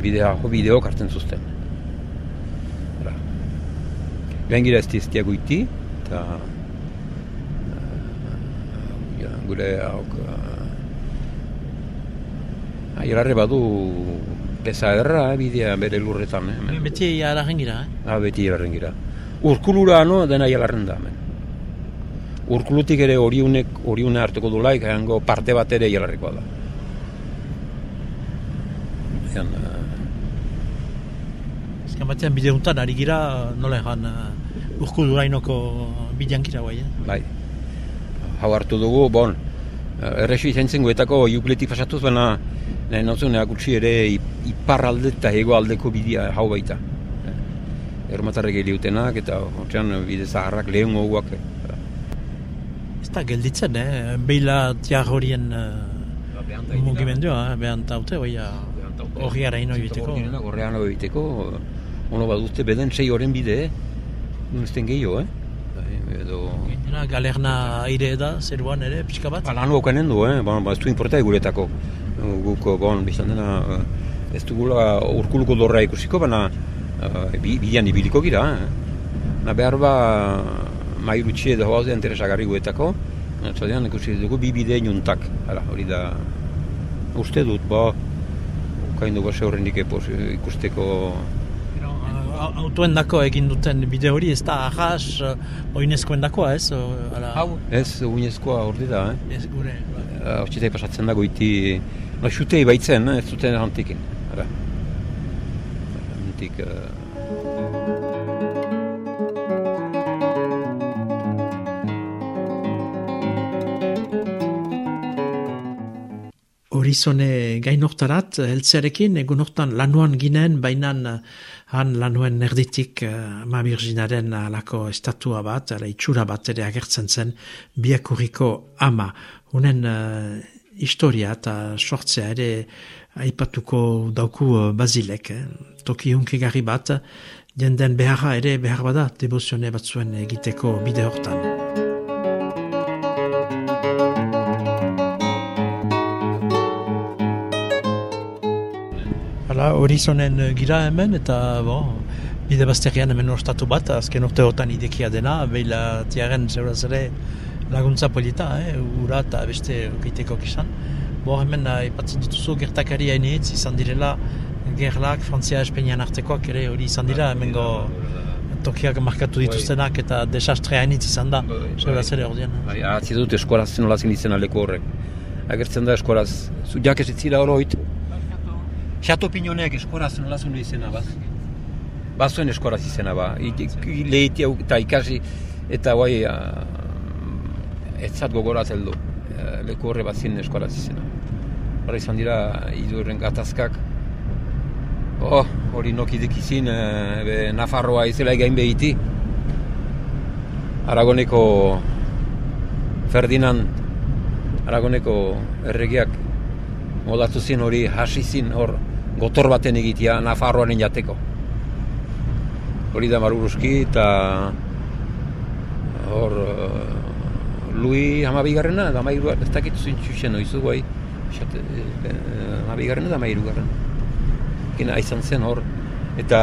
bidea, bideok hartzen zuzten. Hala. Joan gira ez diztia guiti, eta uh, ja, gure hauk uh, Aierarre badu pesa erra eh, bidea bere lurretan. Eh, beti jararen gira, eh? Ah, beti jarren gira. Urkulura no, dena jalarren da hemen. Urkulutik ere oriunek, oriune hartuko du laik, hango parte bat ere jalarrekoa da. Ean, uh, Ezkan batean bide untan ari gira, nola egan, uh, urku durainoko bidean gira eh? bai. Hau hartu dugu, bon, eh, erresu izan zen guetako iukletik pasatuz, baina nahi nautzen ere ip- iparralde eta hegoaldeko bidea hau baita. Eh, Ermatarrek heliutenak eta hortzean bide zaharrak lehen goguak. Ez da gelditzen, eh? Beila tiar horien uh, mugimendua, eh? behan taute, hoi, horri ino egiteko. Horrean egiteko, ono baduzte beden sei horren bide, eh? Nuzten gehiago, eh? Bai, Edo... Gainera, galerna aire da, zeruan ere, pixka bat. Ba, lan okanen du, eh? Ba, ba, ez du importai guretako. Guk, bon, biztan dena, eh, ez dugula urkuluko dorra ikusiko, baina uh, bidean ibiliko gira. Eh? Na behar ba, mairu txie da hoa interesagarri guetako, Zodean, ikusi dugu bi bide inuntak, hori da, uste dut, ba, ukain dugu zeurrendik ikusteko... Autoen dako egin duten bide hori, ez da ahas, oinezkoen dakoa, ez? Ala... Hau, ez, oinezkoa hori da, eh? Ez gure. Hortzitai pasatzen dago iti, no, xutei baitzen, ez zuten antikin, ara. Antik... Horizone gainortarat, heltzearekin, egun hortan lanuan ginen, bainan han lanuen erditik uh, ma virginaren alako estatua bat, ala itxura bat ere agertzen zen, biakuriko ama. Hunen uh, historia eta sortzea ere aipatuko dauku uh, bazilek. Eh? Toki hunkigarri bat, jenden beharra ere behar bada, devozione bat zuen egiteko bide hortan. Hala, horizonen eh, gira hemen, eta bon, bide bazterian hemen ostatu bat, azken urte hortan idekia dena, behila tiaren zeuraz ere laguntza polita, eh, ura eta beste gaiteko kisan. Bo hemen ipatzen dituzu gertakari hainitz, izan direla gerlak, Frantzia, Espainian artekoak ere hori izan dira, hemen go tokiak markatu dituztenak eta desastre hainitz izan da, zeuraz ere hor dian. Bai, atzi dut eskoraz zenolazin izan aleko horrek. Agertzen da eskoraz, zu jakez itzira horoit, Xato Pinonek eskoraz nolazun izena bat. Bazuen eskoraz izena ba. Lehiti eta ikasi eta guai uh, ez zat gogoraz heldu. Uh, leku horre bat ziren eskoraz izena. Hora izan dira idurren gatazkak. Oh, hori nokidik izin, uh, Nafarroa izela egain behiti. Aragoneko Ferdinand, Aragoneko erregiak modatu zin hori hasi zin hor gotor baten egitea Nafarroaren jateko. Hori da Maruruski eta hor uh, Lui hamabigarrena da mairu ez dakit zintxuxen oizu guai hamabigarrena da mairu garren. Gina izan zen hor eta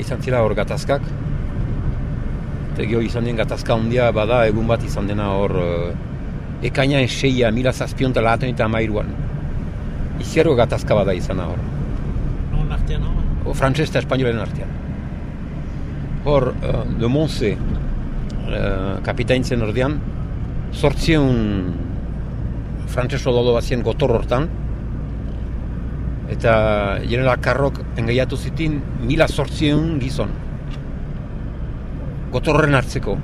izan zira hor gatazkak. Eta gio izan den gatazka handia bada egun bat izan dena hor uh, ekaina eseia mila zazpionta lahaten eta mairuan. Izierro gatazka bada izan hor artean, no? O frantzes eta espainolen artean. Hor, uh, de Monse, uh, kapitaintzen ordean, sortzion frantzes odolo bazien gotor hortan, eta general karrok engaiatu zitin mila sortzion gizon. Gotorren hartzeko.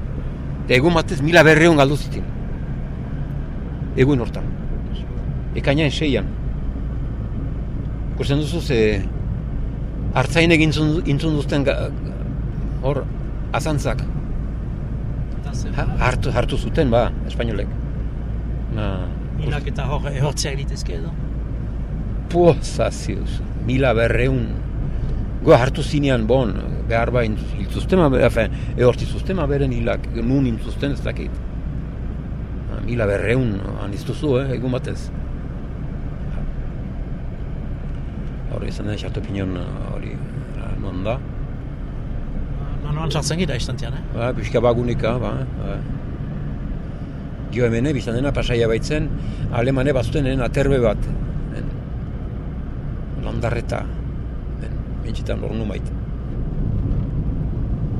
Eta egun batez mila berreon galdu zitin. Egun hortan. Ekaina eseian. Kusten duzu ze hartzain egin intzun duzten hor azantzak hartu, hartu zuten ba, espainolek na, milak eta hor ehortzea egitezke edo puo, zaziuz mila berreun goa hartu zinean bon behar ba hiltzuzten ehortzi zuzten beren hilak nun intzuzten ez dakit mila berreun aniztuzu, eh, egun batez hori izan da, xartu pinon hori non da. Lanoan sartzen gira istantean, eh? Ba, pixka bagunika, ba. ba. Gio hemen, bizan dena pasaia baitzen, alemane bazuten aterbe bat. En, landarreta. En, bintzitan lor numait.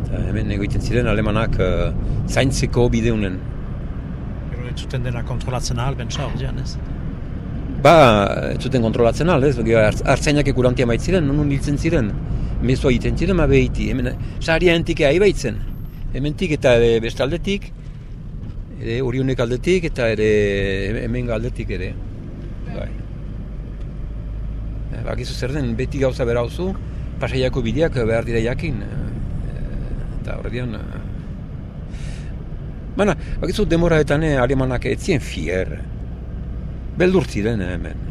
Eta hemen egoiten ziren alemanak uh, zaintzeko bideunen. Gero ez zuten dena kontrolatzen ahal, bentsa hor ez? Ba, ez zuten kontrolatzen ahal, ez? Artzainak ekurantia maitziren, non hiltzen ziren mezua egiten ziren, ma behiti. Hemen, saharia entik ahi baitzen. Hemen eta ere bestaldetik, ere orionek aldetik, eta ere hemen galdetik ere. Bai. E, bakizu zer den, beti gauza bera hauzu, pasaiako bideak behar dira jakin. E, eta horre dian... E. Baina, bakizu demoraetan alemanak etzien fier. Beldurtziren hemen.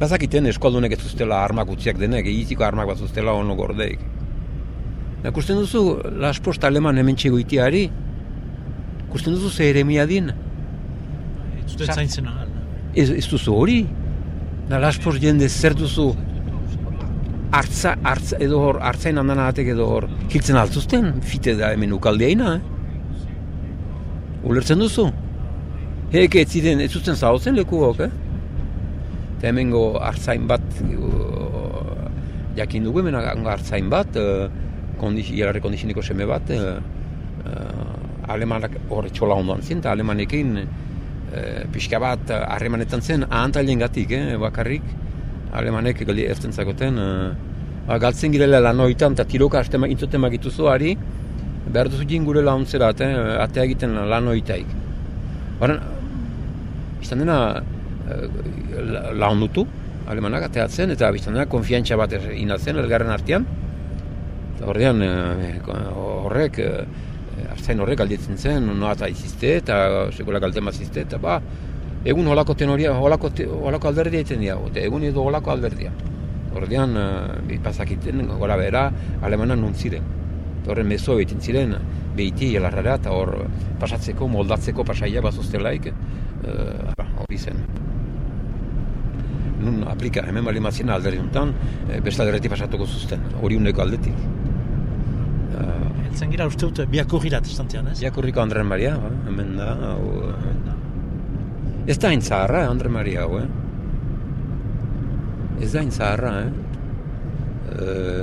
Bazakiten eskualdunek ez zuztela armak utziak denek, egiziko armak bat zuztela ono gordeik. Kusten duzu, las posta aleman hemen txego itiari, kusten duzu ze ere miadin. Ez dut zaintzen Ez, ez duzu hori? Na las post jende zer duzu hartza, hartza, edo hor, hartzain handan ahatek edo hor, hiltzen altuzten, fite da hemen ukaldeaina, eh? Ulertzen duzu? Hek ez ziren, ez zuten zautzen lekuok, eh? Eta hemengo hartzain bat, uh, jakin dugu hemen hartzain bat, uh, kondizioneko seme bat, uh, uh, alemanak hor txola ondoan zen, eta alemanekin uh, pixka bat harremanetan zen, ahantailen gatik, eh, bakarrik, alemanek galdi ertzen zagoten, uh, ba, galtzen girela lanoitan, eta tiroka haste intzuten magitu zoari, behar duzu gure launtzerat, eh, atea egiten lanoitaik. Baina, izan dena uh, laundutu, alemanak ateatzen, eta biztan dena konfiantza bat inatzen, elgarren artean. Eta horrean, horrek, hartzain horrek galdetzen zen, noa eta izizte, eta sekola galten mazizte, eta ba, egun holako tenoria, holako, holako alderdia egiten dira, eta egun edo holako alderdia. Ordean, uh, pasakiten, gora bera, alemanan non ziren. Horren mezo egiten ziren, behiti helarrara, eta hor pasatzeko, moldatzeko pasaia bazoztelaik, uh, hori zen. Nun aplika, hemen bali mazien alderdi honetan, e, besta alderdi pasatuko zuzten, hori uneko aldetik. Eltzen gira uste dut biakurrirat estantean, ez? Biakurriko Andren Maria, ba, hemen da, hau, Ez da hain zaharra, Andre Maria hau, eh? Ez da hain zaharra, eh? Uh,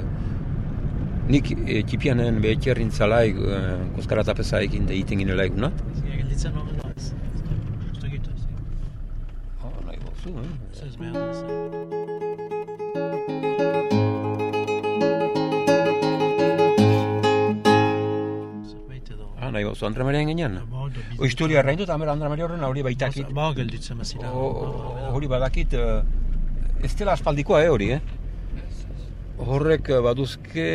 nik e, txipianen behetxerrin zalaik, uh, koskarata ekin da iten ginela egunat. Gelditzen hori da, ez? Uste gitu, ez? Oh, nahi bozu, eh? Ez behar, ez? Nahi bozu, Andre Maria engenean? O historia errain dut, Andra Maria horren hori baitakit. Ba, gelditzen mazira. Hori badakit, uh, ez dela aspaldikoa, eh, hori, eh? Horrek uh, baduzke...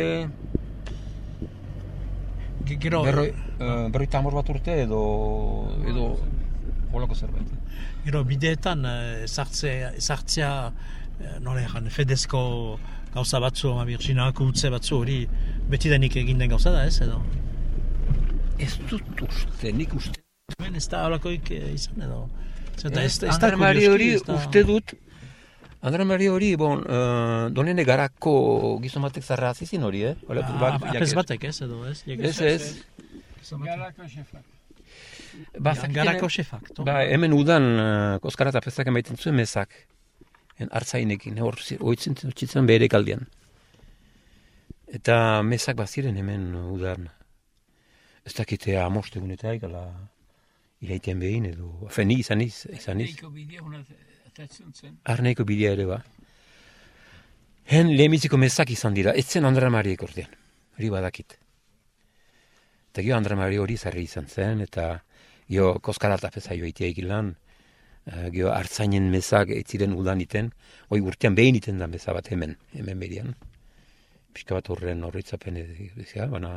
Gero... Berroi, uh, berroi tamor bat urte edo... edo... Holako zerbait. Gero, bideetan, ezartzea, ezartzea, nola egan, fedezko gauza batzu, ama birginako utze batzu hori, beti denik egin den gauza da, ez, edo? Ez dut uste, nik uste. Ben ez da holakoik izan edo. Zeta, ez, ez, Andra Mari hori uste dut, Andra Mari hori, bon, uh, donene garako gizomatek zarra azizin hori, eh? Ola, ah, apes batek ez edo, ez? Ez, ez. Garako xefak. Ba, garako xefak. Ba, hemen udan, uh, koskarat apesak emaiten zuen mezak. En hartzainekin, hor, oitzen txitzen bere kaldian. Eta mesak baziren hemen udan. Ez dakitea amostegunetaik, ala iraiten behin edo, feni izan iz, izan iz. Arneiko bidea hona zen. Arneiko bidea ere ba. Hen lehemiziko mesak izan dira, ez zen Andra Mariek ordean, hori badakit. Eta gio Andra Mari hori zarri izan zen, eta gio koskarata peza joa itea egilan, uh, gio hartzainen mesak ez ziren udan iten, hoi urtean behin iten da mesa bat hemen, hemen berian. Pixka bat horren horretzapen ez, baina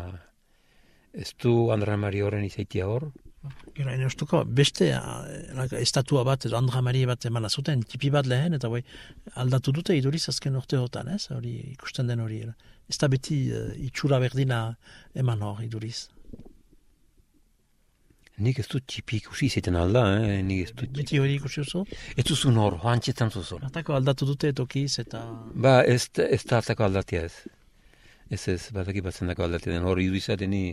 ez du Andra Mari horren izaitia hor, Gero, ene ustuko, beste uh, estatua bat, edo Andra Maria bat emana zuten, tipi bat lehen, eta bai, aldatu dute iduriz azken urte hotan, ez? Hori ikusten den hori. Ez da beti uh, itxura berdina eman hor iduriz. Nik ez dut tipi ikusi ziten alda, eh? Nik ez dut... Beti hori ikusi oso? Ez duzun hor, hoantxetan zuzun. Atako aldatu dute tokiz eta... Ba, ez, ez da atako aldatia ez. Ez ez, bat eki batzen dako aldatia den. Hor iduizaten ni...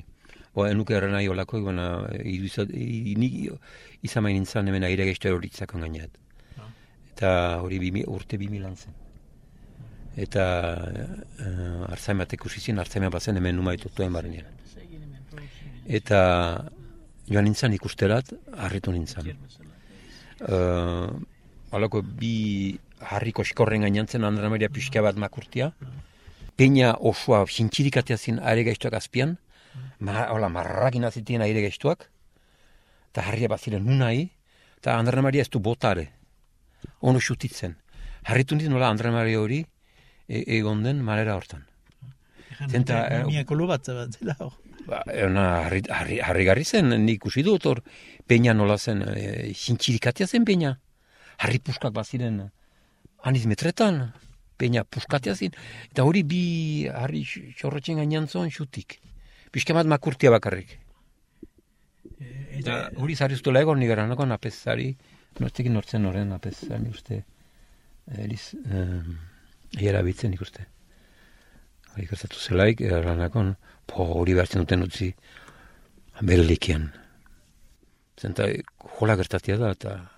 Oa, enuke erra nahi olako, baina nik izan main nintzen hemen aire gehiago horitzako gaineat. Ah. Eta hori bimi, urte bimi lan zen. Eta uh, arzaimatek usizien, arzaima bazen hemen numaitu tuen barrenean. Eta joan nintzen ikusterat, harritu nintzen. Uh, Alako bi harriko eskorren gainantzen Andra Maria pixka bat makurtia. Peña osoa xintxirikatea zin are gaiztuak azpian ma, hola, marrakin azitien aire gestuak, eta harria bat ziren unai, eta Andra Maria ez du botare, ono xutitzen. Harritu nintzen nola Andra Maria hori e, egon den marera hortan. Zenta, e, miako bat zela hor. Ba, harri, harri, harri garri zen, nik usi dut hor, peina nola zen, e, xintxirikatia zen peina. Harri puskak bat ziren, aniz metretan, peina puskatia zen. Eta hori bi harri xorrotzen gainean zon xutik pixka bat makurtia bakarrik. E, eta hori zari ustu lego ni gara nago napezari, nortik nortzen horren napezari uste, eriz, um, bitzen ikuste. hori gertatu zelaik, eranakon, po hori behartzen duten utzi, bere likian. Zenta, jola gertatia da, eta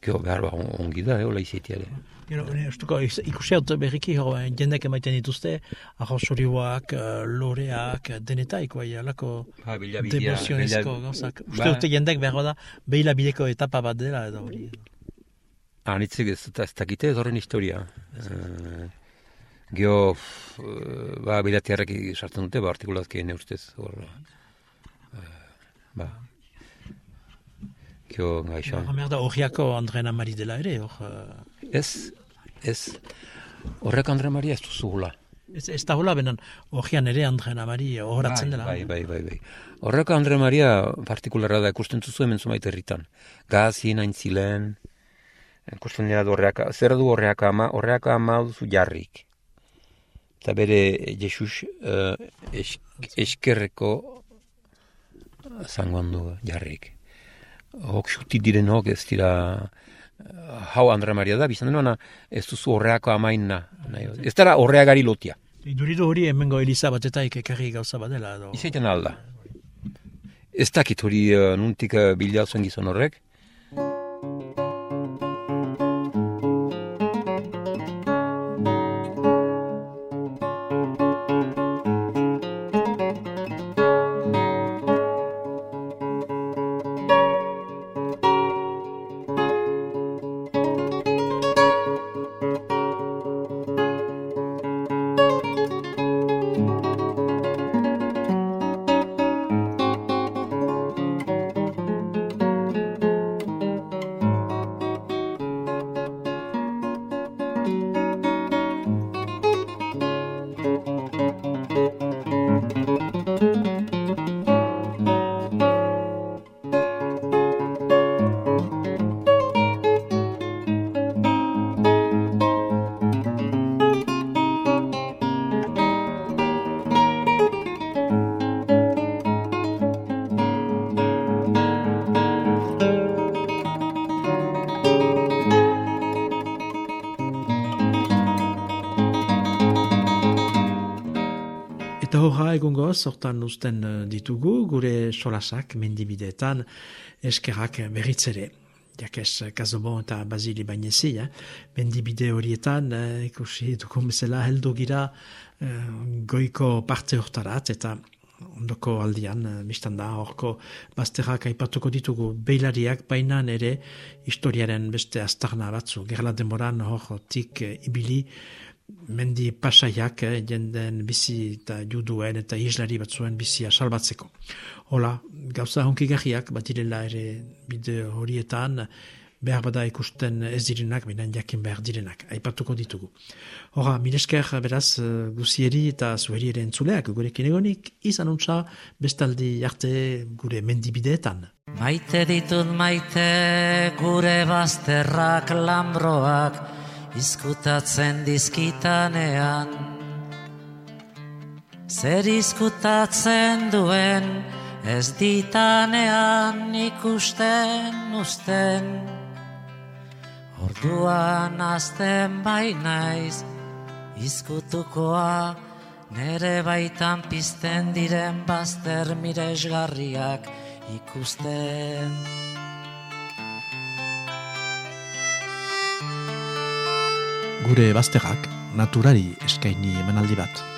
Gero behar ba, ongi da, hola izatea ere. Gero, estuko, ikusi hau berriki, hor, jendek emaiten dituzte, arrosorioak, loreak, denetaik, bai, alako Ba, bila devosionezko gauzak. Uste dute jendek behar da, behila bideko etapa bat dela, edo hori. Nitzek ez, ez dakite ez horren historia. Uh, Geo, ba, bilatiarrak sartzen dute, ba, artikulazki ene ustez. Hor, ba, Gio, gaixo. Ba, merda, horriako Andrena Mari dela ere, hor... Ez, ez. Horrek Andre Maria ez duzu gula. Ez, ez da hola, benen, horrian ere Andrena Mari horratzen dela. Bai, bai, bai, bai. Horrek Andre Maria partikularra da, ikusten zuzu hemen zumait herritan. Gazi, nain zilen, ikusten dira du horreak, zer du horreak ama, horreak ama duzu jarrik. Eta bere Jesus uh, eskerreko zangoan du jarrik hok xuti direnok ez dira hau Andra Maria da, bizan denona ez duzu horreako amaina. Ez dara horreagari lotia. Iduridu hori hemengo Elisa bat eta ekarri gauza badela. Izaiten alda. Ez dakit hori uh, nuntik uh, bildatzen gizon horrek. Egungo, sortan usten eh, ditugu, gure solasak mendibideetan eskerak berritzere. Jakes Kazobon eta Basili Bainesi, eh? mendibide horietan, eh, ikusi dugu mesela heldu gira eh, goiko parte hortarat, eta ondoko aldian, eh, biztan da, horko bazterrak aipatuko ditugu beilariak, baina ere historiaren beste astarna batzu. Gerla demoran hor tik eh, ibili, mendi pasaiak eh, jenden bizi eta juduen eta islari batzuen bizia salbatzeko. Hola, gauza honki gajiak bat direla ere bide horietan behar bada ikusten ez direnak, binen jakin behar direnak, aipatuko ditugu. Hora, minesker beraz eh, guzieri eta zuheri ere entzuleak gurekin egonik, izan untsa bestaldi arte gure mendibideetan. Maite ditut maite gure bazterrak lambroak, izkutatzen dizkitanean Zer izkutatzen duen ez ditanean ikusten usten Orduan azten bainaiz izkutukoa nere baitan pizten diren bazter miresgarriak ikusten gure bazterrak naturari eskaini emanaldi bat.